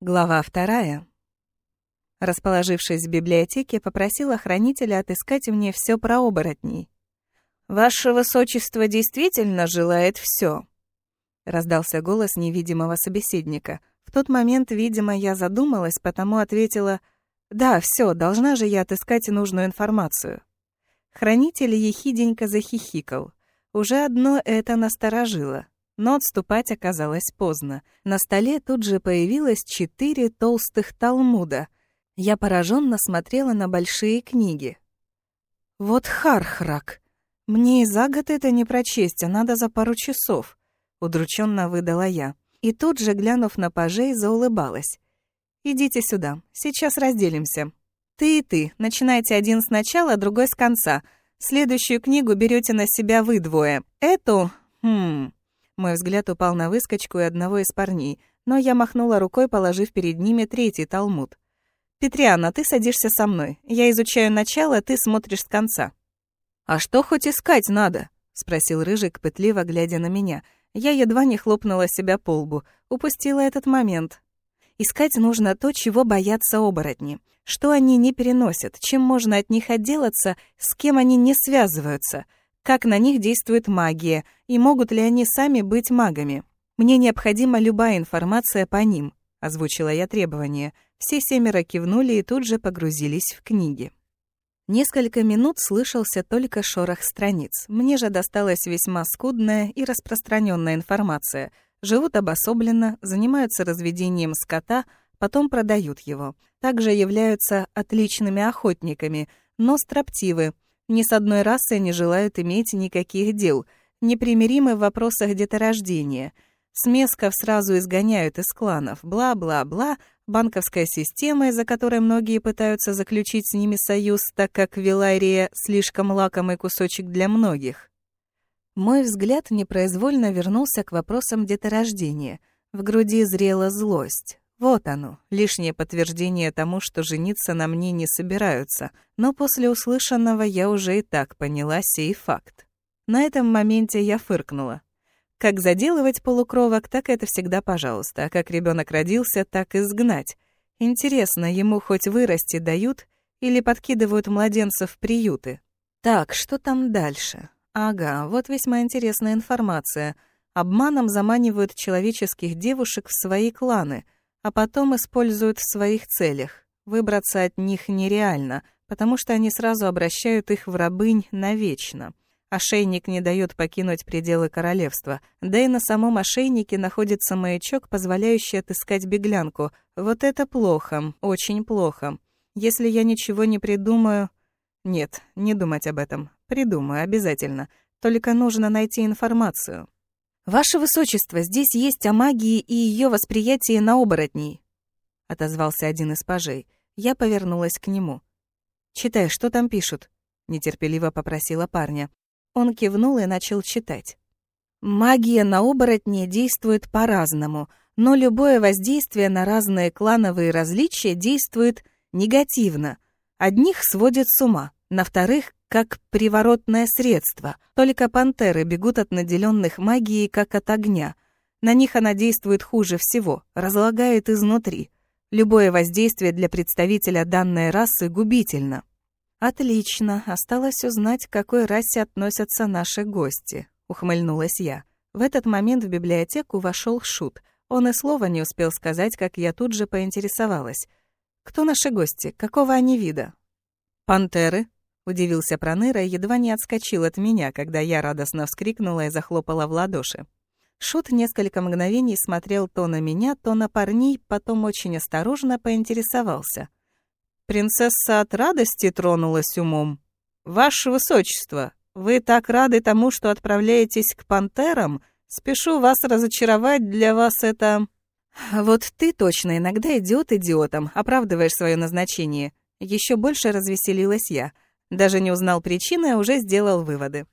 Глава вторая. Расположившись в библиотеке, попросила хранителя отыскать мне все про оборотней. «Ваше высочество действительно желает все. раздался голос невидимого собеседника. В тот момент, видимо, я задумалась, потому ответила «Да, все, должна же я отыскать нужную информацию». Хранитель ехиденько захихикал. Уже одно это насторожило. Но отступать оказалось поздно. На столе тут же появилось четыре толстых талмуда. Я пораженно смотрела на большие книги. «Вот хархрак! Мне и за год это не прочесть, а надо за пару часов», — удрученно выдала я. И тут же, глянув на пажей, заулыбалась. «Идите сюда, сейчас разделимся. Ты и ты, начинайте один сначала, другой с конца. Следующую книгу берете на себя вы двое. Эту... Хм... Мой взгляд упал на выскочку и одного из парней, но я махнула рукой, положив перед ними третий талмуд. «Петриана, ты садишься со мной. Я изучаю начало, ты смотришь с конца». «А что хоть искать надо?» — спросил Рыжик, пытливо глядя на меня. Я едва не хлопнула себя по лбу. Упустила этот момент. Искать нужно то, чего боятся оборотни. Что они не переносят, чем можно от них отделаться, с кем они не связываются — как на них действует магия и могут ли они сами быть магами. Мне необходима любая информация по ним, озвучила я требование. Все семеро кивнули и тут же погрузились в книги. Несколько минут слышался только шорох страниц. Мне же досталась весьма скудная и распространенная информация. Живут обособленно, занимаются разведением скота, потом продают его. Также являются отличными охотниками, но строптивы, ни с одной расой не желают иметь никаких дел, непримиримы в вопросах деторождения. Смесков сразу изгоняют из кланов, бла-бла-бла, банковская система, из-за которой многие пытаются заключить с ними союз, так как Вилайрия слишком лакомый кусочек для многих. Мой взгляд непроизвольно вернулся к вопросам деторождения. В груди зрела злость. Вот оно, лишнее подтверждение тому, что жениться на мне не собираются, но после услышанного я уже и так поняла сей факт. На этом моменте я фыркнула. Как заделывать полукровок, так это всегда пожалуйста, а как ребенок родился, так и сгнать. Интересно, ему хоть вырасти дают или подкидывают младенцев в приюты? Так, что там дальше? Ага, вот весьма интересная информация. Обманом заманивают человеческих девушек в свои кланы — а потом используют в своих целях. Выбраться от них нереально, потому что они сразу обращают их в рабынь навечно. Ошейник не дает покинуть пределы королевства, да и на самом ошейнике находится маячок, позволяющий отыскать беглянку. Вот это плохо, очень плохо. Если я ничего не придумаю... Нет, не думать об этом. Придумаю, обязательно. Только нужно найти информацию. «Ваше Высочество, здесь есть о магии и ее восприятии на оборотней», — отозвался один из пажей. Я повернулась к нему. «Читай, что там пишут», — нетерпеливо попросила парня. Он кивнул и начал читать. «Магия на оборотне действует по-разному, но любое воздействие на разные клановые различия действует негативно. Одних сводит с ума, на вторых как приворотное средство. Только пантеры бегут от наделенных магией, как от огня. На них она действует хуже всего, разлагает изнутри. Любое воздействие для представителя данной расы губительно. Отлично, осталось узнать, к какой расе относятся наши гости, ухмыльнулась я. В этот момент в библиотеку вошел Шут. Он и слова не успел сказать, как я тут же поинтересовалась. Кто наши гости? Какого они вида? Пантеры, Удивился Проныра и едва не отскочил от меня, когда я радостно вскрикнула и захлопала в ладоши. Шут несколько мгновений смотрел то на меня, то на парней, потом очень осторожно поинтересовался. «Принцесса от радости тронулась умом. Ваше Высочество, вы так рады тому, что отправляетесь к пантерам? Спешу вас разочаровать, для вас это...» «Вот ты точно иногда идиот идиотом, оправдываешь свое назначение». Еще больше развеселилась я — даже не узнал причины, а уже сделал выводы.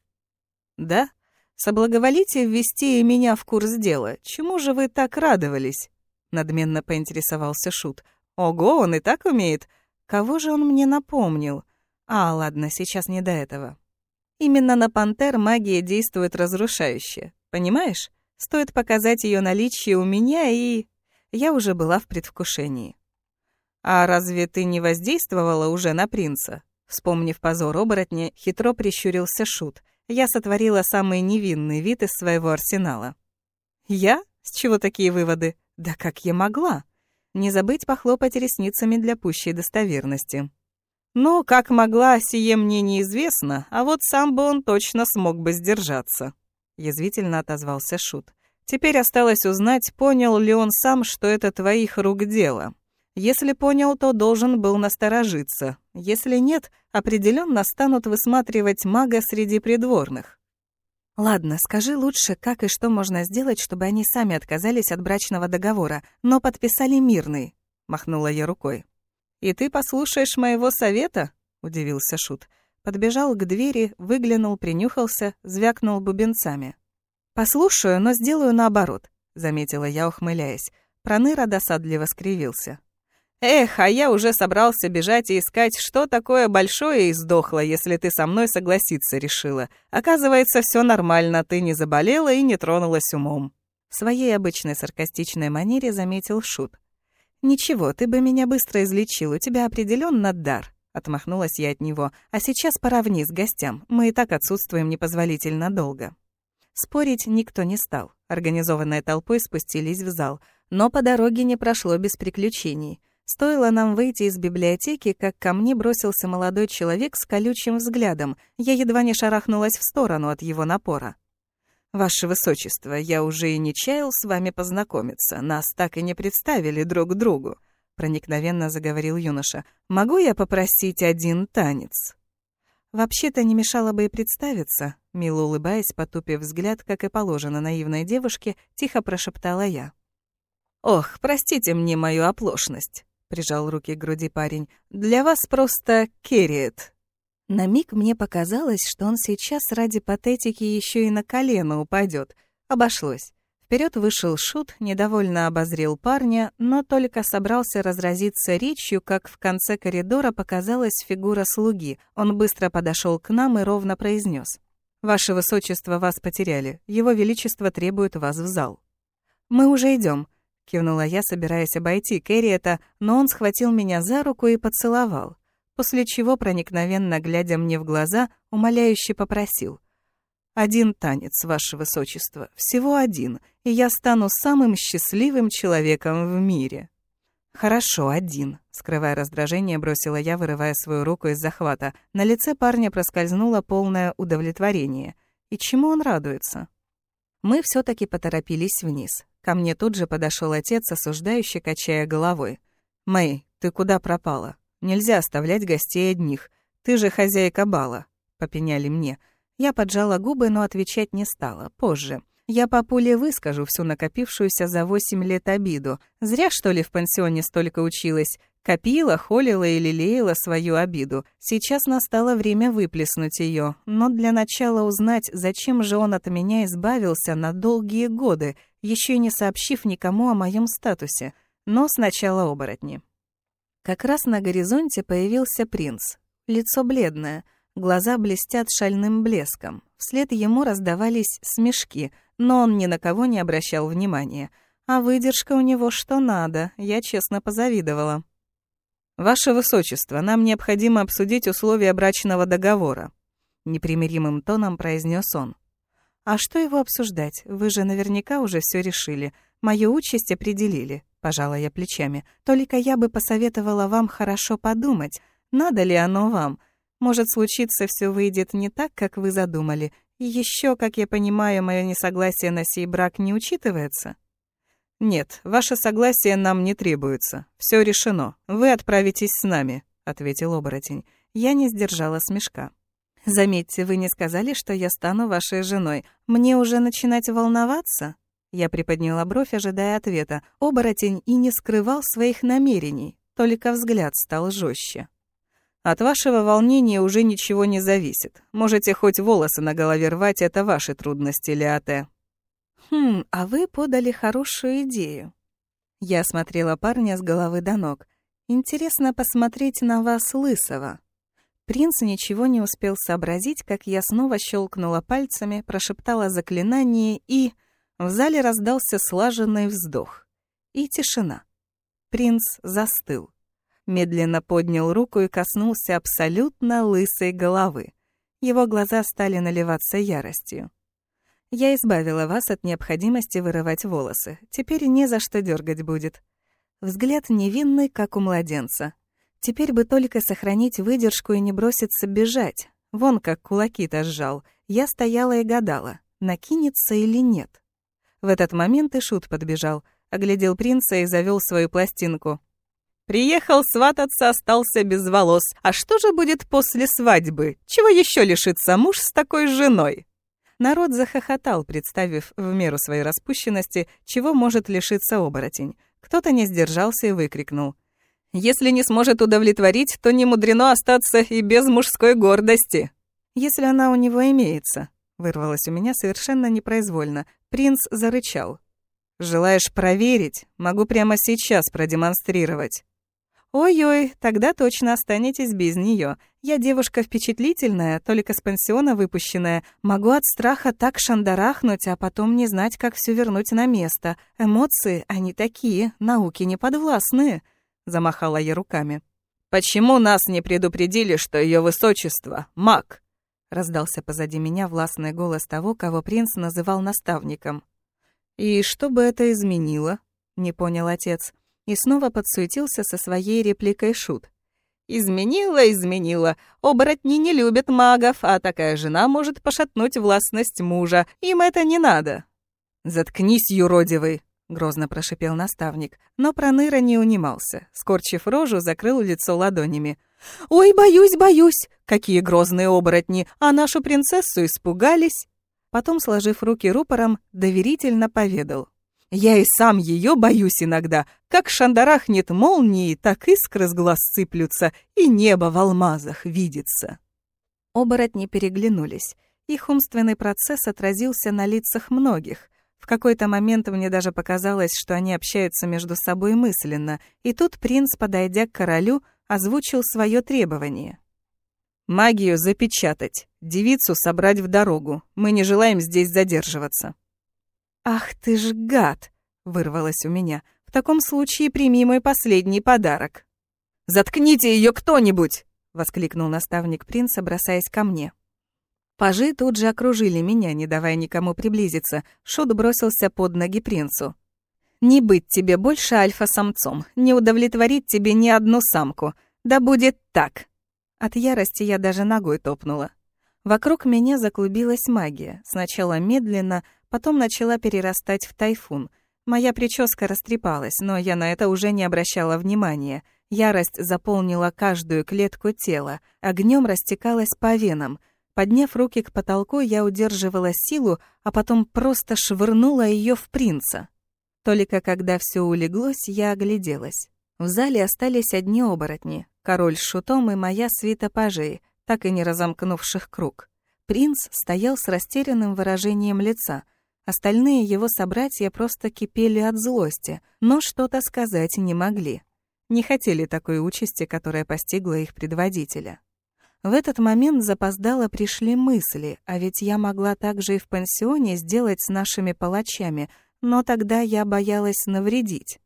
«Да? Соблаговолите ввести и меня в курс дела. Чему же вы так радовались?» Надменно поинтересовался Шут. «Ого, он и так умеет. Кого же он мне напомнил? А, ладно, сейчас не до этого. Именно на пантер магия действует разрушающе. Понимаешь? Стоит показать ее наличие у меня и... Я уже была в предвкушении. «А разве ты не воздействовала уже на принца?» Вспомнив позор оборотня, хитро прищурился Шут. Я сотворила самый невинный вид из своего арсенала. «Я? С чего такие выводы? Да как я могла?» Не забыть похлопать ресницами для пущей достоверности. «Ну, как могла, сие мне неизвестно, а вот сам бы он точно смог бы сдержаться», — язвительно отозвался Шут. «Теперь осталось узнать, понял ли он сам, что это твоих рук дело. Если понял, то должен был насторожиться. Если нет, определенно станут высматривать мага среди придворных. Ладно, скажи лучше, как и что можно сделать, чтобы они сами отказались от брачного договора, но подписали мирный, махнула я рукой. И ты послушаешь моего совета? удивился шут. Подбежал к двери, выглянул, принюхался, звякнул бубенцами. Послушаю, но сделаю наоборот, заметила я, ухмыляясь. Проныра досадливо скривился. Эх, а я уже собрался бежать и искать, что такое большое и сдохло, если ты со мной согласиться решила. Оказывается, все нормально, ты не заболела и не тронулась умом. В своей обычной саркастичной манере заметил Шут. «Ничего, ты бы меня быстро излечил, у тебя определенно дар», — отмахнулась я от него. «А сейчас пора вниз гостям, мы и так отсутствуем непозволительно долго». Спорить никто не стал. Организованной толпой спустились в зал, но по дороге не прошло без приключений — Стоило нам выйти из библиотеки, как ко мне бросился молодой человек с колючим взглядом. Я едва не шарахнулась в сторону от его напора. «Ваше Высочество, я уже и не чаял с вами познакомиться. Нас так и не представили друг другу», — проникновенно заговорил юноша. «Могу я попросить один танец?» «Вообще-то не мешало бы и представиться», — мило улыбаясь, потупив взгляд, как и положено наивной девушке, тихо прошептала я. «Ох, простите мне мою оплошность. — прижал руки к груди парень. «Для вас просто Керриет». На миг мне показалось, что он сейчас ради патетики еще и на колено упадет. Обошлось. Вперед вышел Шут, недовольно обозрел парня, но только собрался разразиться речью, как в конце коридора показалась фигура слуги. Он быстро подошел к нам и ровно произнес: «Ваше Высочество, вас потеряли. Его Величество требует вас в зал». «Мы уже идем. Кивнула я, собираясь обойти Кэрриета, но он схватил меня за руку и поцеловал, после чего, проникновенно глядя мне в глаза, умоляюще попросил. «Один танец, ваше высочество, всего один, и я стану самым счастливым человеком в мире». «Хорошо, один», — скрывая раздражение, бросила я, вырывая свою руку из захвата. На лице парня проскользнуло полное удовлетворение. И чему он радуется? Мы все таки поторопились вниз. Ко мне тут же подошел отец, осуждающий, качая головой. «Мэй, ты куда пропала? Нельзя оставлять гостей одних. Ты же хозяйка бала», — попеняли мне. Я поджала губы, но отвечать не стала. Позже. Я по пуле выскажу всю накопившуюся за восемь лет обиду. Зря, что ли, в пансионе столько училась. Копила, холила и лелеяла свою обиду. Сейчас настало время выплеснуть ее, но для начала узнать, зачем же он от меня избавился на долгие годы, еще не сообщив никому о моем статусе. Но сначала оборотни. Как раз на горизонте появился принц. Лицо бледное, глаза блестят шальным блеском. Вслед ему раздавались смешки, но он ни на кого не обращал внимания. А выдержка у него что надо, я честно позавидовала. «Ваше Высочество, нам необходимо обсудить условия брачного договора», — непримиримым тоном произнес он. «А что его обсуждать? Вы же наверняка уже все решили. Мою участь определили», — пожала я плечами. «Только я бы посоветовала вам хорошо подумать, надо ли оно вам. Может, случиться все выйдет не так, как вы задумали. И еще, как я понимаю, мое несогласие на сей брак не учитывается?» «Нет, ваше согласие нам не требуется. Все решено. Вы отправитесь с нами», — ответил оборотень. Я не сдержала смешка. «Заметьте, вы не сказали, что я стану вашей женой. Мне уже начинать волноваться?» Я приподняла бровь, ожидая ответа. Оборотень и не скрывал своих намерений, только взгляд стал жестче. «От вашего волнения уже ничего не зависит. Можете хоть волосы на голове рвать, это ваши трудности, Леоте», «Хм, а вы подали хорошую идею». Я смотрела парня с головы до ног. «Интересно посмотреть на вас, лысого». Принц ничего не успел сообразить, как я снова щелкнула пальцами, прошептала заклинание и... В зале раздался слаженный вздох. И тишина. Принц застыл. Медленно поднял руку и коснулся абсолютно лысой головы. Его глаза стали наливаться яростью. Я избавила вас от необходимости вырывать волосы. Теперь не за что дергать будет. Взгляд невинный, как у младенца. Теперь бы только сохранить выдержку и не броситься бежать. Вон как кулаки-то сжал. Я стояла и гадала, накинется или нет. В этот момент и Шут подбежал, оглядел принца и завел свою пластинку. «Приехал свататься, остался без волос. А что же будет после свадьбы? Чего еще лишится муж с такой женой?» Народ захохотал, представив в меру своей распущенности, чего может лишиться оборотень. Кто-то не сдержался и выкрикнул. «Если не сможет удовлетворить, то не мудрено остаться и без мужской гордости». «Если она у него имеется», — вырвалось у меня совершенно непроизвольно. Принц зарычал. «Желаешь проверить? Могу прямо сейчас продемонстрировать». «Ой-ой, тогда точно останетесь без нее. Я девушка впечатлительная, только с пансиона выпущенная. Могу от страха так шандарахнуть, а потом не знать, как все вернуть на место. Эмоции, они такие, науки не подвластные», — замахала я руками. «Почему нас не предупредили, что ее высочество — маг?» — раздался позади меня властный голос того, кого принц называл наставником. «И что бы это изменило?» — не понял отец. — и снова подсуетился со своей репликой Шут. «Изменила, изменила. Оборотни не любят магов, а такая жена может пошатнуть властность мужа. Им это не надо». «Заткнись, юродивый!» — грозно прошипел наставник. Но Проныра не унимался. Скорчив рожу, закрыл лицо ладонями. «Ой, боюсь, боюсь! Какие грозные оборотни! А нашу принцессу испугались!» Потом, сложив руки рупором, доверительно поведал. Я и сам ее боюсь иногда. Как шандарахнет молнии, так искры с глаз сыплются, и небо в алмазах видится. Оборотни переглянулись. Их умственный процесс отразился на лицах многих. В какой-то момент мне даже показалось, что они общаются между собой мысленно, и тут принц, подойдя к королю, озвучил свое требование. «Магию запечатать, девицу собрать в дорогу. Мы не желаем здесь задерживаться». «Ах ты ж гад!» — вырвалось у меня. «В таком случае прими мой последний подарок». «Заткните ее кто-нибудь!» — воскликнул наставник принца, бросаясь ко мне. Пажи тут же окружили меня, не давая никому приблизиться. Шут бросился под ноги принцу. «Не быть тебе больше альфа-самцом, не удовлетворить тебе ни одну самку. Да будет так!» От ярости я даже ногой топнула. Вокруг меня заклубилась магия, сначала медленно, потом начала перерастать в тайфун. Моя прическа растрепалась, но я на это уже не обращала внимания. Ярость заполнила каждую клетку тела, огнем растекалась по венам. Подняв руки к потолку, я удерживала силу, а потом просто швырнула ее в принца. Только когда все улеглось, я огляделась. В зале остались одни оборотни, король с шутом и моя свита пажей, так и не разомкнувших круг. Принц стоял с растерянным выражением лица — Остальные его собратья просто кипели от злости, но что-то сказать не могли. Не хотели такой участи, которая постигла их предводителя. В этот момент запоздало пришли мысли, а ведь я могла также и в пансионе сделать с нашими палачами, но тогда я боялась навредить.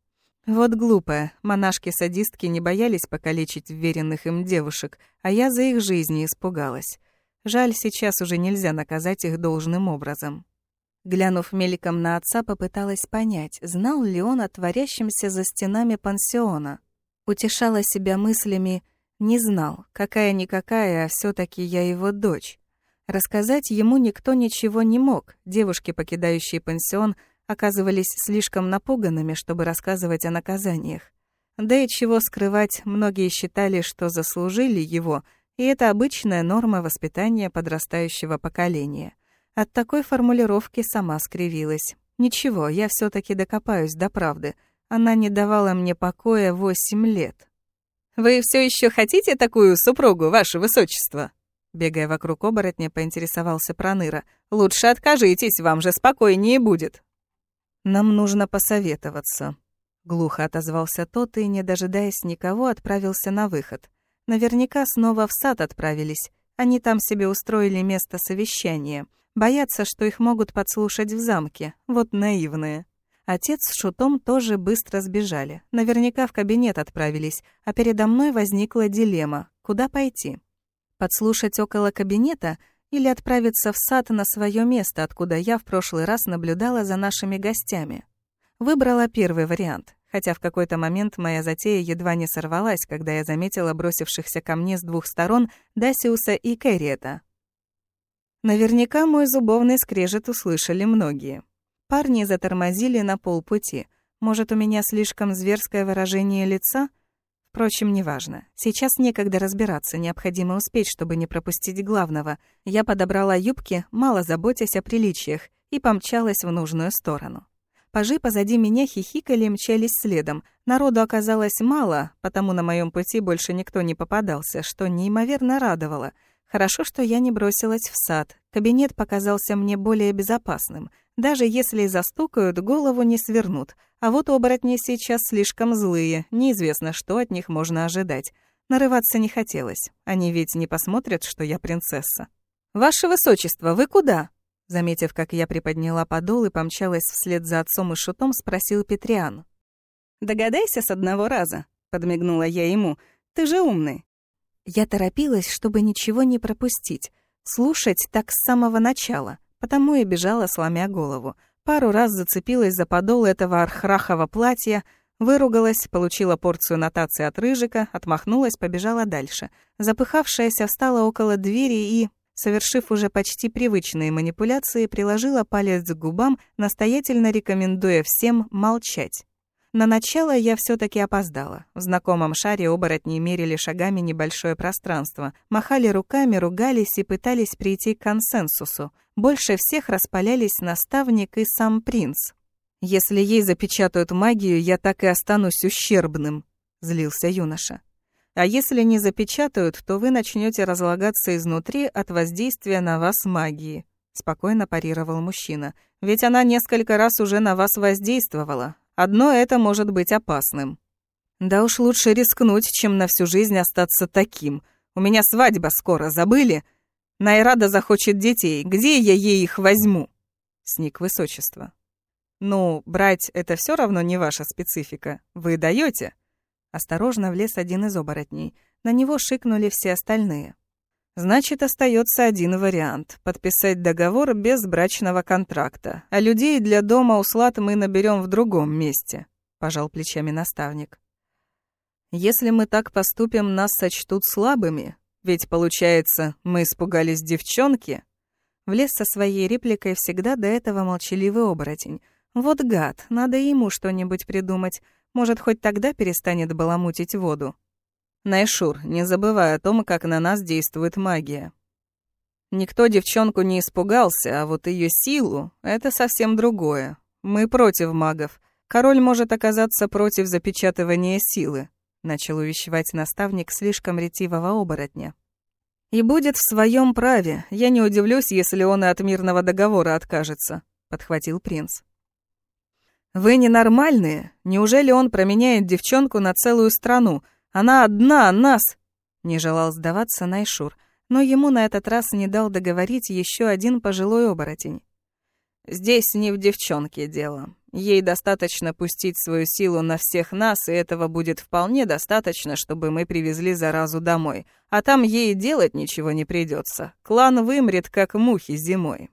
Вот глупая, монашки-садистки не боялись покалечить вверенных им девушек, а я за их жизни испугалась. Жаль, сейчас уже нельзя наказать их должным образом. Глянув мельком на отца, попыталась понять, знал ли он о творящемся за стенами пансиона. Утешала себя мыслями «не знал, какая-никакая, а все таки я его дочь». Рассказать ему никто ничего не мог, девушки, покидающие пансион, оказывались слишком напуганными, чтобы рассказывать о наказаниях. Да и чего скрывать, многие считали, что заслужили его, и это обычная норма воспитания подрастающего поколения. От такой формулировки сама скривилась. Ничего, я все таки докопаюсь до правды. Она не давала мне покоя восемь лет. «Вы все еще хотите такую супругу, ваше высочество?» Бегая вокруг оборотня, поинтересовался Проныра. «Лучше откажитесь, вам же спокойнее будет». «Нам нужно посоветоваться», — глухо отозвался тот и, не дожидаясь никого, отправился на выход. Наверняка снова в сад отправились. Они там себе устроили место совещания — Боятся, что их могут подслушать в замке. Вот наивные. Отец с Шутом тоже быстро сбежали. Наверняка в кабинет отправились, а передо мной возникла дилемма — куда пойти? Подслушать около кабинета или отправиться в сад на свое место, откуда я в прошлый раз наблюдала за нашими гостями? Выбрала первый вариант, хотя в какой-то момент моя затея едва не сорвалась, когда я заметила бросившихся ко мне с двух сторон Дасиуса и Кэрриета. Наверняка мой зубовный скрежет услышали многие. Парни затормозили на полпути. Может, у меня слишком зверское выражение лица? Впрочем, неважно. Сейчас некогда разбираться, необходимо успеть, чтобы не пропустить главного. Я подобрала юбки, мало заботясь о приличиях, и помчалась в нужную сторону. Пажи позади меня хихикали и мчались следом. Народу оказалось мало, потому на моем пути больше никто не попадался, что неимоверно радовало. Хорошо, что я не бросилась в сад. Кабинет показался мне более безопасным. Даже если застукают, голову не свернут. А вот оборотни сейчас слишком злые, неизвестно, что от них можно ожидать. Нарываться не хотелось. Они ведь не посмотрят, что я принцесса. «Ваше высочество, вы куда?» Заметив, как я приподняла подол и помчалась вслед за отцом и шутом, спросил Петриан. «Догадайся с одного раза», — подмигнула я ему. «Ты же умный». Я торопилась, чтобы ничего не пропустить. Слушать так с самого начала — потому и бежала, сломя голову. Пару раз зацепилась за подол этого архрахова платья, выругалась, получила порцию нотации от Рыжика, отмахнулась, побежала дальше. Запыхавшаяся встала около двери и, совершив уже почти привычные манипуляции, приложила палец к губам, настоятельно рекомендуя всем молчать. На начало я все таки опоздала. В знакомом шаре оборотни мерили шагами небольшое пространство, махали руками, ругались и пытались прийти к консенсусу. Больше всех распалялись наставник и сам принц. «Если ей запечатают магию, я так и останусь ущербным», — злился юноша. «А если не запечатают, то вы начнете разлагаться изнутри от воздействия на вас магии», — спокойно парировал мужчина. «Ведь она несколько раз уже на вас воздействовала, Одно это может быть опасным. Да уж лучше рискнуть, чем на всю жизнь остаться таким. У меня свадьба скоро, забыли? Найрада захочет детей. Где я ей их возьму? Сник высочество. Ну, брать это все равно не ваша специфика. Вы даете? Осторожно влез один из оборотней. На него шикнули все остальные. Значит, остается один вариант — подписать договор без брачного контракта. А людей для дома услад мы наберем в другом месте, — пожал плечами наставник. Если мы так поступим, нас сочтут слабыми, ведь, получается, мы испугались девчонки. Влез со своей репликой всегда до этого молчаливый оборотень. Вот гад, надо ему что-нибудь придумать. Может, хоть тогда перестанет баламутить воду. Найшур, не забывай о том, как на нас действует магия. Никто девчонку не испугался, а вот ее силу — это совсем другое. Мы против магов. Король может оказаться против запечатывания силы, начал увещевать наставник слишком ретивого оборотня. И будет в своем праве. Я не удивлюсь, если он и от мирного договора откажется, подхватил принц. Вы ненормальные. Неужели он променяет девчонку на целую страну? Она одна, нас!» Не желал сдаваться Найшур, но ему на этот раз не дал договорить еще один пожилой оборотень. «Здесь не в девчонке дело. Ей достаточно пустить свою силу на всех нас, и этого будет вполне достаточно, чтобы мы привезли заразу домой. А там ей делать ничего не придется. Клан вымрет, как мухи зимой».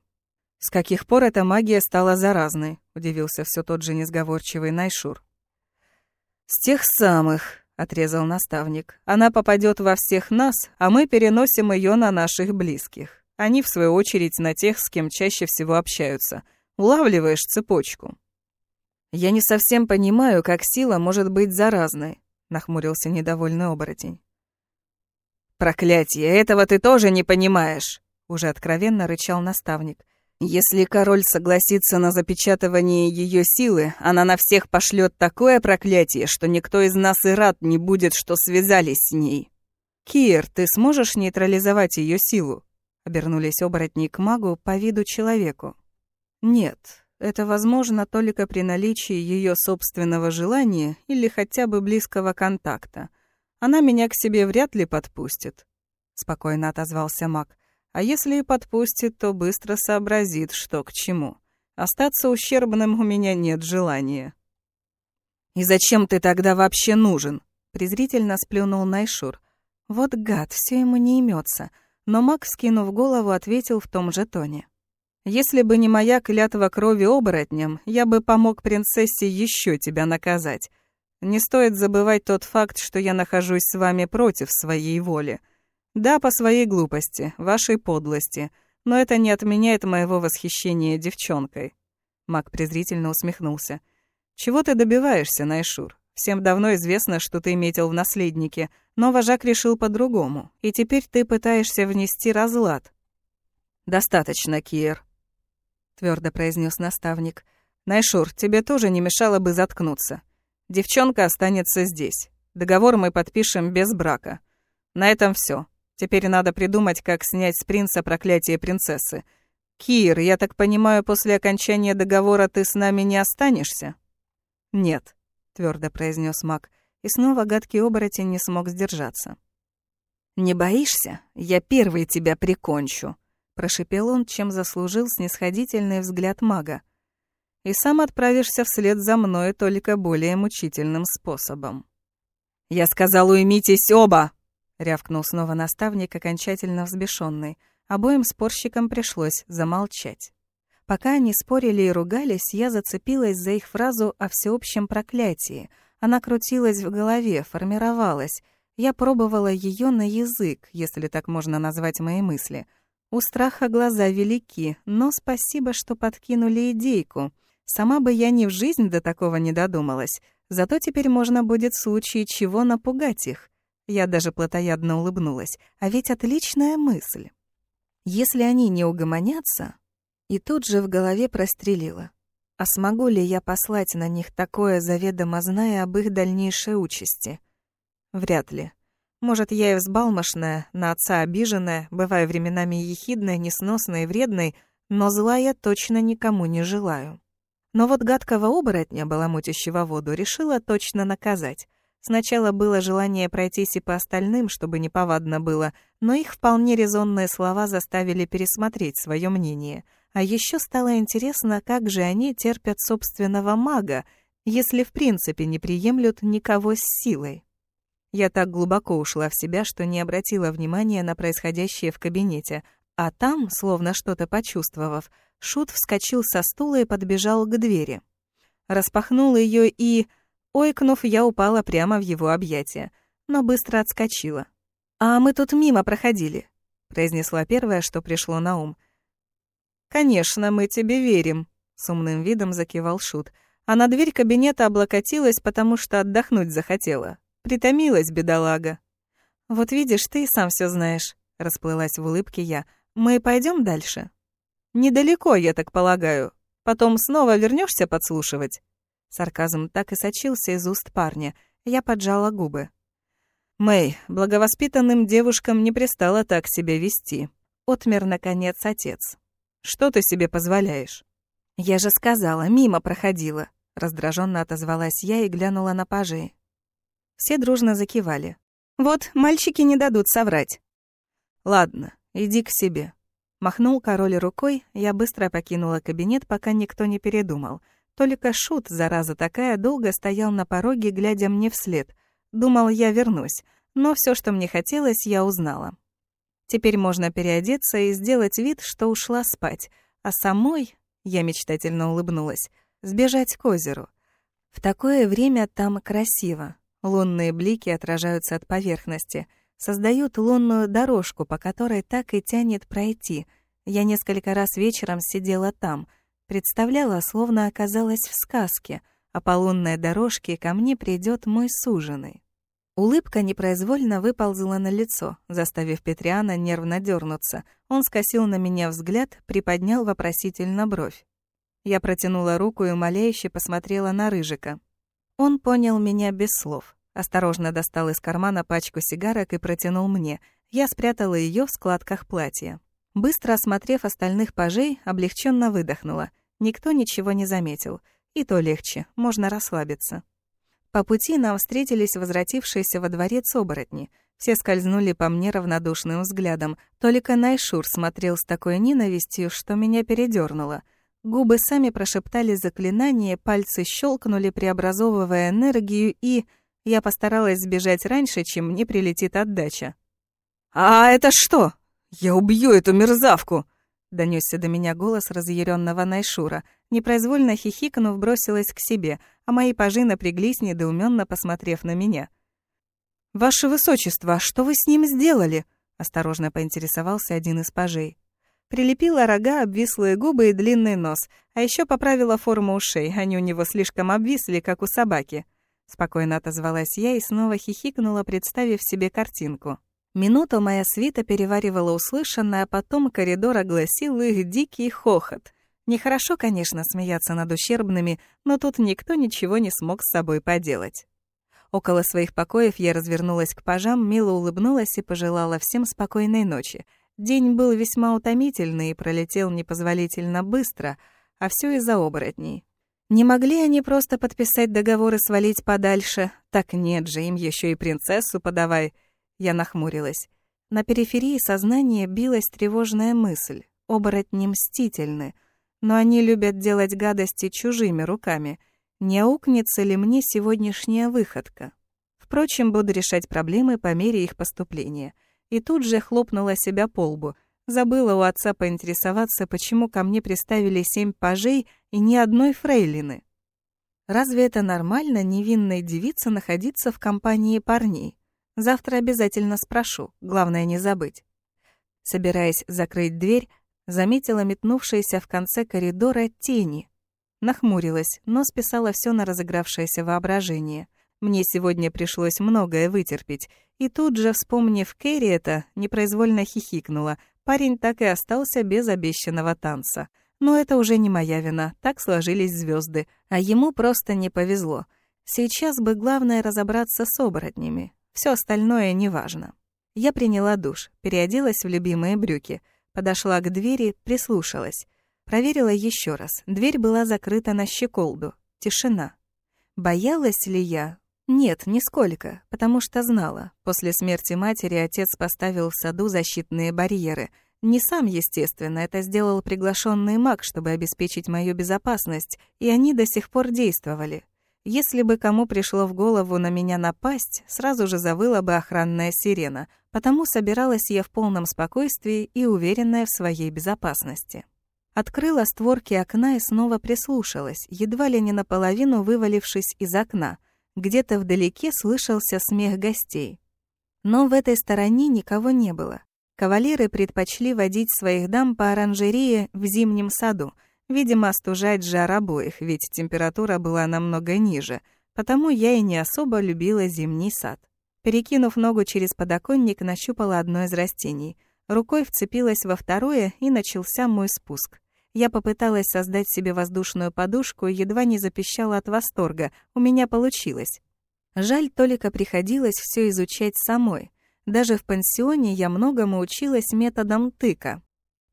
«С каких пор эта магия стала заразной?» — удивился все тот же несговорчивый Найшур. «С тех самых», — отрезал наставник. «Она попадет во всех нас, а мы переносим ее на наших близких. Они, в свою очередь, на тех, с кем чаще всего общаются. Улавливаешь цепочку». «Я не совсем понимаю, как сила может быть заразной», — нахмурился недовольный оборотень. «Проклятие, этого ты тоже не понимаешь!» — уже откровенно рычал наставник. Если король согласится на запечатывание ее силы, она на всех пошлет такое проклятие, что никто из нас и рад не будет, что связались с ней. Кир, ты сможешь нейтрализовать ее силу? Обернулись оборотни к магу по виду человеку. Нет, это возможно только при наличии ее собственного желания или хотя бы близкого контакта. Она меня к себе вряд ли подпустит, спокойно отозвался маг. А если и подпустит, то быстро сообразит, что к чему. Остаться ущербным у меня нет желания». «И зачем ты тогда вообще нужен?» презрительно сплюнул Найшур. Вот гад, все ему не имется. Но маг, скинув голову, ответил в том же тоне. «Если бы не моя клятва крови оборотням, я бы помог принцессе еще тебя наказать. Не стоит забывать тот факт, что я нахожусь с вами против своей воли. Да, по своей глупости, вашей подлости, но это не отменяет моего восхищения девчонкой». Маг презрительно усмехнулся. «Чего ты добиваешься, Найшур? Всем давно известно, что ты метил в наследнике, но вожак решил по-другому, и теперь ты пытаешься внести разлад. «Достаточно, Киер», — твердо произнес наставник. «Найшур, тебе тоже не мешало бы заткнуться. Девчонка останется здесь. Договор мы подпишем без брака. На этом все. Теперь надо придумать, как снять с принца проклятие принцессы. Кир, я так понимаю, после окончания договора ты с нами не останешься?» «Нет», твердо произнес маг, и снова гадкий оборотень не смог сдержаться. «Не боишься? Я первый тебя прикончу», — прошипел он, чем заслужил снисходительный взгляд мага. «И сам отправишься вслед за мной только более мучительным способом». «Я сказал, уймитесь оба!» — рявкнул снова наставник, окончательно взбешенный. Обоим спорщикам пришлось замолчать. Пока они спорили и ругались, я зацепилась за их фразу о всеобщем проклятии. Она крутилась в голове, формировалась. Я пробовала ее на язык, если так можно назвать мои мысли. У страха глаза велики, но спасибо, что подкинули идейку. Сама бы я ни в жизнь до такого не додумалась. Зато теперь можно будет в случае чего напугать их. Я даже плотоядно улыбнулась. А ведь отличная мысль. Если они не угомонятся, и тут же в голове прострелило. А смогу ли я послать на них такое, заведомо зная об их дальнейшей участи? Вряд ли. Может, я и взбалмошная, на отца обиженная, бывая временами ехидной, несносной и вредной, но зла я точно никому не желаю. Но вот гадкого оборотня, баламутящего воду, решила точно наказать. Сначала было желание пройтись и по остальным, чтобы неповадно было, но их вполне резонные слова заставили пересмотреть свое мнение — а еще стало интересно, как же они терпят собственного мага, если в принципе не приемлют никого с силой. Я так глубоко ушла в себя, что не обратила внимания на происходящее в кабинете, а там, словно что-то почувствовав, Шут вскочил со стула и подбежал к двери. Распахнул ее и... Ойкнув, я упала прямо в его объятия, но быстро отскочила. «А мы тут мимо проходили», — произнесла первое, что пришло на ум. «Конечно, мы тебе верим», — с умным видом закивал Шут. А на дверь кабинета облокотилась, потому что отдохнуть захотела. Притомилась, бедолага. «Вот видишь, ты и сам все знаешь», — расплылась в улыбке я. «Мы пойдем дальше?» «Недалеко, я так полагаю. Потом снова вернешься подслушивать?» Сарказм так и сочился из уст парня. Я поджала губы. «Мэй, благовоспитанным девушкам не пристало так себя вести», — отмер, наконец, отец. Что ты себе позволяешь?» «Я же сказала, мимо проходила», — раздраженно отозвалась я и глянула на пажей. Все дружно закивали. «Вот, мальчики не дадут соврать». «Ладно, иди к себе». Махнул король рукой, я быстро покинула кабинет, пока никто не передумал. Только Шут, зараза такая, долго стоял на пороге, глядя мне вслед. Думал, я вернусь, но все, что мне хотелось, я узнала. Теперь можно переодеться и сделать вид, что ушла спать, а самой, я мечтательно улыбнулась, сбежать к озеру. В такое время там красиво. Лунные блики отражаются от поверхности, создают лунную дорожку, по которой так и тянет пройти. Я несколько раз вечером сидела там, представляла, словно оказалась в сказке, а по лунной дорожке ко мне придет мой суженый. Улыбка непроизвольно выползла на лицо, заставив Петриана нервно дернуться. Он скосил на меня взгляд, приподнял вопросительно бровь. Я протянула руку и умоляюще посмотрела на Рыжика. Он понял меня без слов. Осторожно достал из кармана пачку сигарок и протянул мне. Я спрятала ее в складках платья. Быстро осмотрев остальных пажей, облегченно выдохнула. Никто ничего не заметил. И то легче, можно расслабиться. По пути нам встретились возвратившиеся во дворец оборотни. Все скользнули по мне равнодушным взглядом. Только Найшур смотрел с такой ненавистью, что меня передернуло. Губы сами прошептали заклинание, пальцы щелкнули, преобразовывая энергию, и я постаралась сбежать раньше, чем мне прилетит отдача. «А это что? Я убью эту мерзавку!» Донесся до меня голос разъяренного Найшура. Непроизвольно хихикнув, бросилась к себе, а мои пажи напряглись, недоуменно посмотрев на меня. «Ваше высочество, а что вы с ним сделали?» Осторожно поинтересовался один из пажей. Прилепила рога, обвислые губы и длинный нос, а еще поправила форму ушей, они у него слишком обвисли, как у собаки. Спокойно отозвалась я и снова хихикнула, представив себе картинку. Минуту моя свита переваривала услышанное, а потом коридор огласил их дикий хохот. Нехорошо, конечно, смеяться над ущербными, но тут никто ничего не смог с собой поделать. Около своих покоев я развернулась к пажам, мило улыбнулась и пожелала всем спокойной ночи. День был весьма утомительный и пролетел непозволительно быстро, а все из-за оборотней. Не могли они просто подписать договор и свалить подальше? Так нет же, им еще и принцессу подавай. Я нахмурилась. На периферии сознания билась тревожная мысль. Оборотни мстительны, но они любят делать гадости чужими руками. Не аукнется ли мне сегодняшняя выходка? Впрочем, буду решать проблемы по мере их поступления — и тут же хлопнула себя по лбу. Забыла у отца поинтересоваться, почему ко мне приставили семь пажей и ни одной фрейлины. Разве это нормально невинной девице находиться в компании парней? Завтра обязательно спрошу, главное не забыть. Собираясь закрыть дверь, заметила метнувшиеся в конце коридора тени. Нахмурилась, но списала все на разыгравшееся воображение. Мне сегодня пришлось многое вытерпеть, и тут же, вспомнив Кэрри это, непроизвольно хихикнула. Парень так и остался без обещанного танца. Но это уже не моя вина, так сложились звезды, а ему просто не повезло. Сейчас бы главное разобраться с оборотнями, все остальное неважно. Я приняла душ, переоделась в любимые брюки, подошла к двери, прислушалась. Проверила еще раз. Дверь была закрыта на щеколду. Тишина. Боялась ли я? Нет, нисколько, потому что знала. После смерти матери отец поставил в саду защитные барьеры. Не сам, естественно, это сделал приглашенный маг, чтобы обеспечить мою безопасность, и они до сих пор действовали. Если бы кому пришло в голову на меня напасть, сразу же завыла бы охранная сирена, потому собиралась я в полном спокойствии и уверенная в своей безопасности. Открыла створки окна и снова прислушалась, едва ли не наполовину вывалившись из окна — где-то вдалеке слышался смех гостей. Но в этой стороне никого не было. Кавалеры предпочли водить своих дам по оранжерее в зимнем саду, видимо, остужать жар обоих, ведь температура была намного ниже, потому я и не особо любила зимний сад. Перекинув ногу через подоконник, нащупала одно из растений. Рукой вцепилась во второе, и начался мой спуск. Я попыталась создать себе воздушную подушку едва не запищала от восторга. У меня получилось. Жаль, только приходилось все изучать самой. Даже в пансионе я многому училась методом тыка.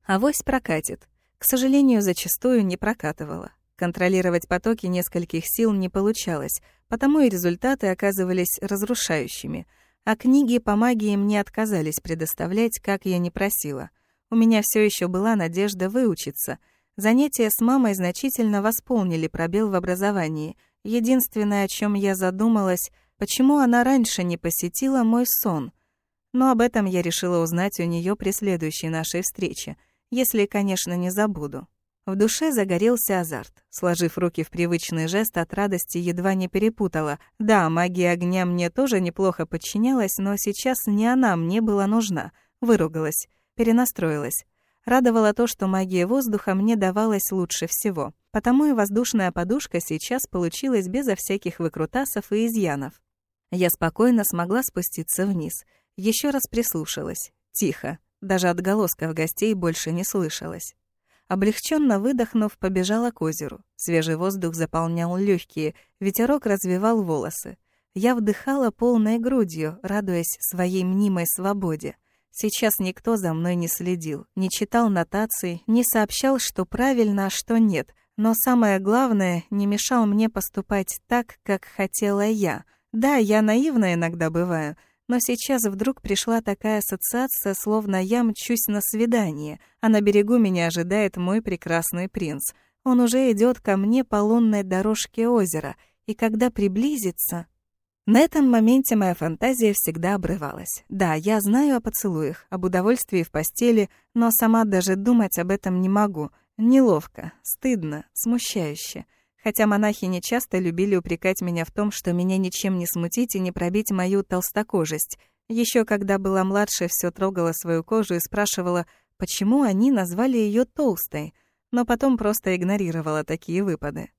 Авось прокатит. К сожалению, зачастую не прокатывала. Контролировать потоки нескольких сил не получалось, потому и результаты оказывались разрушающими. А книги по магии мне отказались предоставлять, как я не просила. У меня все еще была надежда выучиться — Занятия с мамой значительно восполнили пробел в образовании. Единственное, о чем я задумалась, почему она раньше не посетила мой сон. Но об этом я решила узнать у нее при следующей нашей встрече, если, конечно, не забуду. В душе загорелся азарт. Сложив руки в привычный жест, от радости едва не перепутала. Да, магия огня мне тоже неплохо подчинялась, но сейчас не она мне была нужна. Выругалась, перенастроилась. Радовало то, что магия воздуха мне давалась лучше всего. Потому и воздушная подушка сейчас получилась безо всяких выкрутасов и изъянов. Я спокойно смогла спуститься вниз. Еще раз прислушалась. Тихо. Даже отголосков гостей больше не слышалось. Облегченно выдохнув, побежала к озеру. Свежий воздух заполнял легкие, ветерок развивал волосы. Я вдыхала полной грудью, радуясь своей мнимой свободе. Сейчас никто за мной не следил, не читал нотаций, не сообщал, что правильно, а что нет. Но самое главное, не мешал мне поступать так, как хотела я. Да, я наивна иногда бываю, но сейчас вдруг пришла такая ассоциация, словно я мчусь на свидание, а на берегу меня ожидает мой прекрасный принц. Он уже идет ко мне по лунной дорожке озера, и когда приблизится... На этом моменте моя фантазия всегда обрывалась. Да, я знаю о поцелуях, об удовольствии в постели, но сама даже думать об этом не могу. Неловко, стыдно, смущающе. Хотя монахи не часто любили упрекать меня в том, что меня ничем не смутить и не пробить мою толстокожесть. Еще когда была младше, все трогала свою кожу и спрашивала, почему они назвали ее толстой, но потом просто игнорировала такие выпады.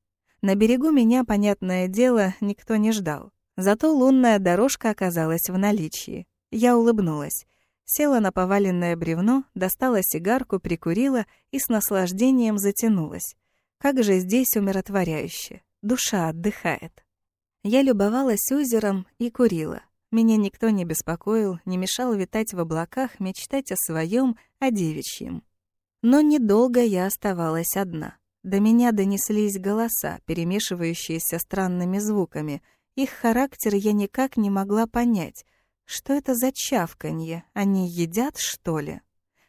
На берегу меня, понятное дело, никто не ждал. Зато лунная дорожка оказалась в наличии. Я улыбнулась. Села на поваленное бревно, достала сигарку, прикурила и с наслаждением затянулась. Как же здесь умиротворяюще. Душа отдыхает. Я любовалась озером и курила. Меня никто не беспокоил, не мешал витать в облаках, мечтать о своем, о девичьем. Но недолго я оставалась одна. До меня донеслись голоса, перемешивающиеся странными звуками — их характер я никак не могла понять. Что это за чавканье? Они едят, что ли?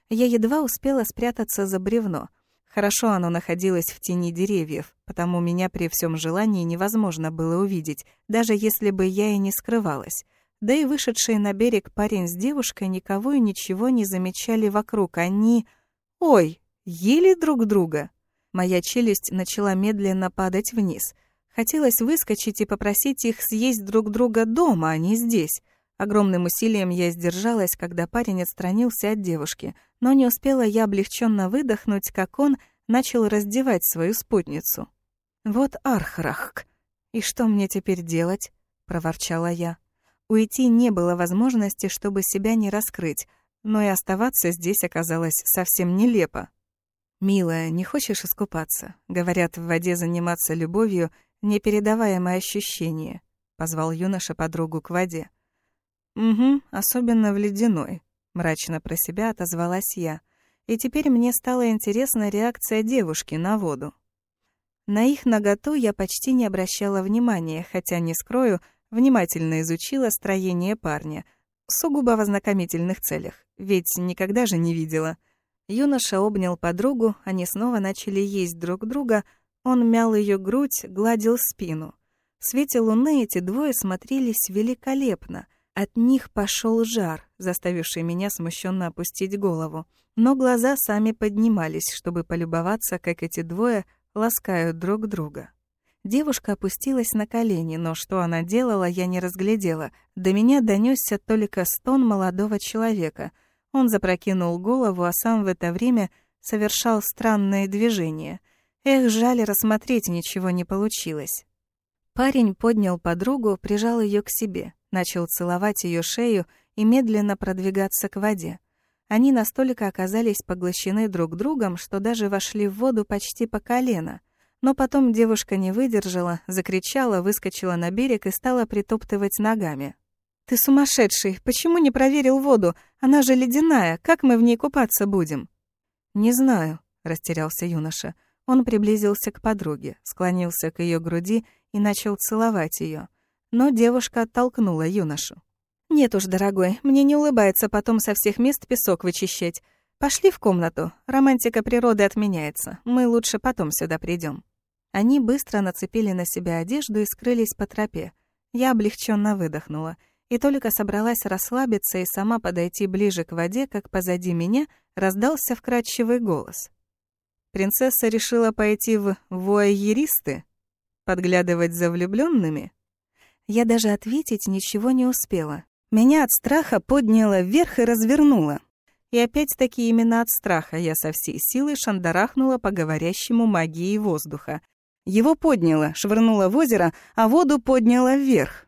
Я едва успела спрятаться за бревно. Хорошо оно находилось в тени деревьев, потому меня при всем желании невозможно было увидеть, даже если бы я и не скрывалась. Да и вышедшие на берег парень с девушкой никого и ничего не замечали вокруг. Они... Ой, ели друг друга. Моя челюсть начала медленно падать вниз — Хотелось выскочить и попросить их съесть друг друга дома, а не здесь. Огромным усилием я сдержалась, когда парень отстранился от девушки, но не успела я облегченно выдохнуть, как он начал раздевать свою спутницу. «Вот архрахк! И что мне теперь делать?» — проворчала я. Уйти не было возможности, чтобы себя не раскрыть, но и оставаться здесь оказалось совсем нелепо. «Милая, не хочешь искупаться?» Говорят, в воде заниматься любовью Непередаваемое ощущение, позвал юноша подругу к воде. Угу, особенно в ледяной, мрачно про себя отозвалась я. И теперь мне стала интересна реакция девушки на воду. На их наготу я почти не обращала внимания, хотя, не скрою, внимательно изучила строение парня, сугубо в ознакомительных целях, ведь никогда же не видела. Юноша обнял подругу, они снова начали есть друг друга, он мял ее грудь, гладил спину. В свете луны эти двое смотрелись великолепно. От них пошел жар, заставивший меня смущенно опустить голову. Но глаза сами поднимались, чтобы полюбоваться, как эти двое ласкают друг друга. Девушка опустилась на колени, но что она делала, я не разглядела. До меня донесся только стон молодого человека. Он запрокинул голову, а сам в это время совершал странные движения — Эх, жаль, рассмотреть ничего не получилось. Парень поднял подругу, прижал ее к себе, начал целовать ее шею и медленно продвигаться к воде. Они настолько оказались поглощены друг другом, что даже вошли в воду почти по колено. Но потом девушка не выдержала, закричала, выскочила на берег и стала притоптывать ногами. «Ты сумасшедший! Почему не проверил воду? Она же ледяная! Как мы в ней купаться будем?» «Не знаю», — растерялся юноша. Он приблизился к подруге, склонился к ее груди и начал целовать ее. Но девушка оттолкнула юношу. «Нет уж, дорогой, мне не улыбается потом со всех мест песок вычищать. Пошли в комнату. Романтика природы отменяется. Мы лучше потом сюда придем. Они быстро нацепили на себя одежду и скрылись по тропе. Я облегченно выдохнула. И только собралась расслабиться и сама подойти ближе к воде, как позади меня раздался вкрадчивый голос. Принцесса решила пойти в вуайеристы? Подглядывать за влюбленными? Я даже ответить ничего не успела. Меня от страха подняло вверх и развернуло. И опять-таки именно от страха я со всей силы шандарахнула по говорящему магии воздуха. Его подняло, швырнуло в озеро, а воду подняло вверх.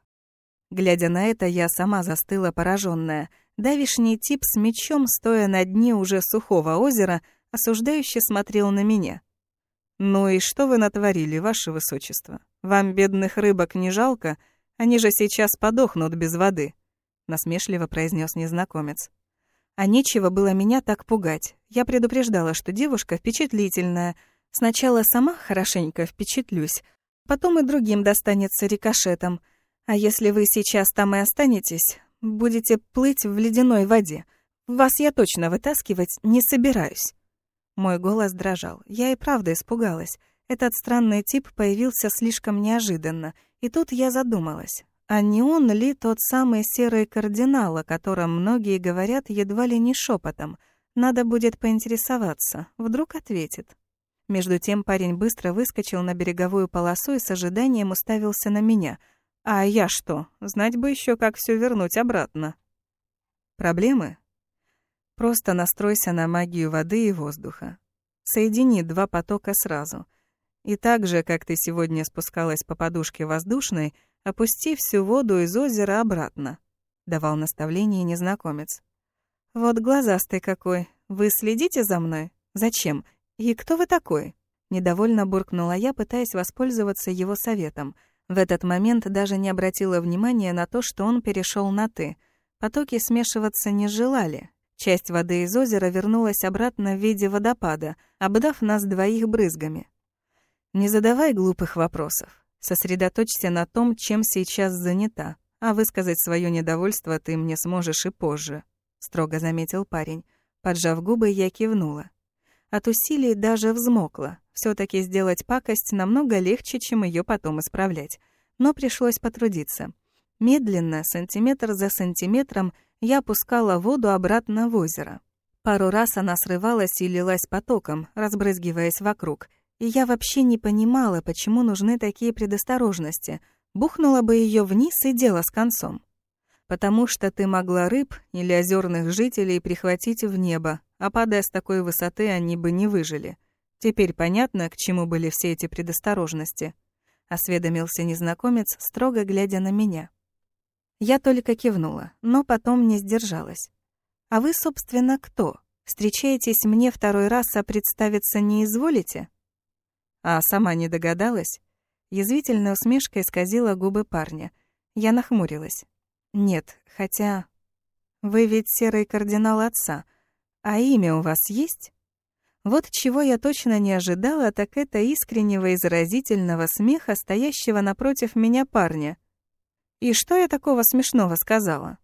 Глядя на это, я сама застыла пораженная. Давишний тип с мечом, стоя на дне уже сухого озера, осуждающе смотрел на меня. «Ну и что вы натворили, ваше высочество? Вам бедных рыбок не жалко? Они же сейчас подохнут без воды», — насмешливо произнес незнакомец. А нечего было меня так пугать. Я предупреждала, что девушка впечатлительная. Сначала сама хорошенько впечатлюсь, потом и другим достанется рикошетом. А если вы сейчас там и останетесь, будете плыть в ледяной воде. Вас я точно вытаскивать не собираюсь. Мой голос дрожал. Я и правда испугалась. Этот странный тип появился слишком неожиданно, и тут я задумалась, а не он ли тот самый серый кардинал, о котором многие говорят едва ли не шепотом? Надо будет поинтересоваться, вдруг ответит. Между тем парень быстро выскочил на береговую полосу и с ожиданием уставился на меня. А я что? Знать бы еще, как все вернуть обратно. Проблемы? Просто настройся на магию воды и воздуха. Соедини два потока сразу. И так же, как ты сегодня спускалась по подушке воздушной, опусти всю воду из озера обратно», — давал наставление незнакомец. «Вот глазастый какой. Вы следите за мной? Зачем? И кто вы такой?» Недовольно буркнула я, пытаясь воспользоваться его советом. В этот момент даже не обратила внимания на то, что он перешел на «ты». Потоки смешиваться не желали. Часть воды из озера вернулась обратно в виде водопада, обдав нас двоих брызгами. «Не задавай глупых вопросов. Сосредоточься на том, чем сейчас занята, а высказать свое недовольство ты мне сможешь и позже», — строго заметил парень. Поджав губы, я кивнула. От усилий даже взмокла. все таки сделать пакость намного легче, чем ее потом исправлять. Но пришлось потрудиться. Медленно, сантиметр за сантиметром, я опускала воду обратно в озеро. Пару раз она срывалась и лилась потоком, разбрызгиваясь вокруг, и я вообще не понимала, почему нужны такие предосторожности. Бухнула бы ее вниз и дело с концом. Потому что ты могла рыб или озерных жителей прихватить в небо, а падая с такой высоты, они бы не выжили. Теперь понятно, к чему были все эти предосторожности. Осведомился незнакомец, строго глядя на меня. Я только кивнула, но потом не сдержалась. «А вы, собственно, кто? Встречаетесь мне второй раз, а представиться не изволите?» А сама не догадалась? Язвительная усмешка исказила губы парня. Я нахмурилась. Нет, хотя... Вы ведь серый кардинал отца. А имя у вас есть? Вот чего я точно не ожидала, так это искреннего и заразительного смеха стоящего напротив меня парня. И что я такого смешного сказала?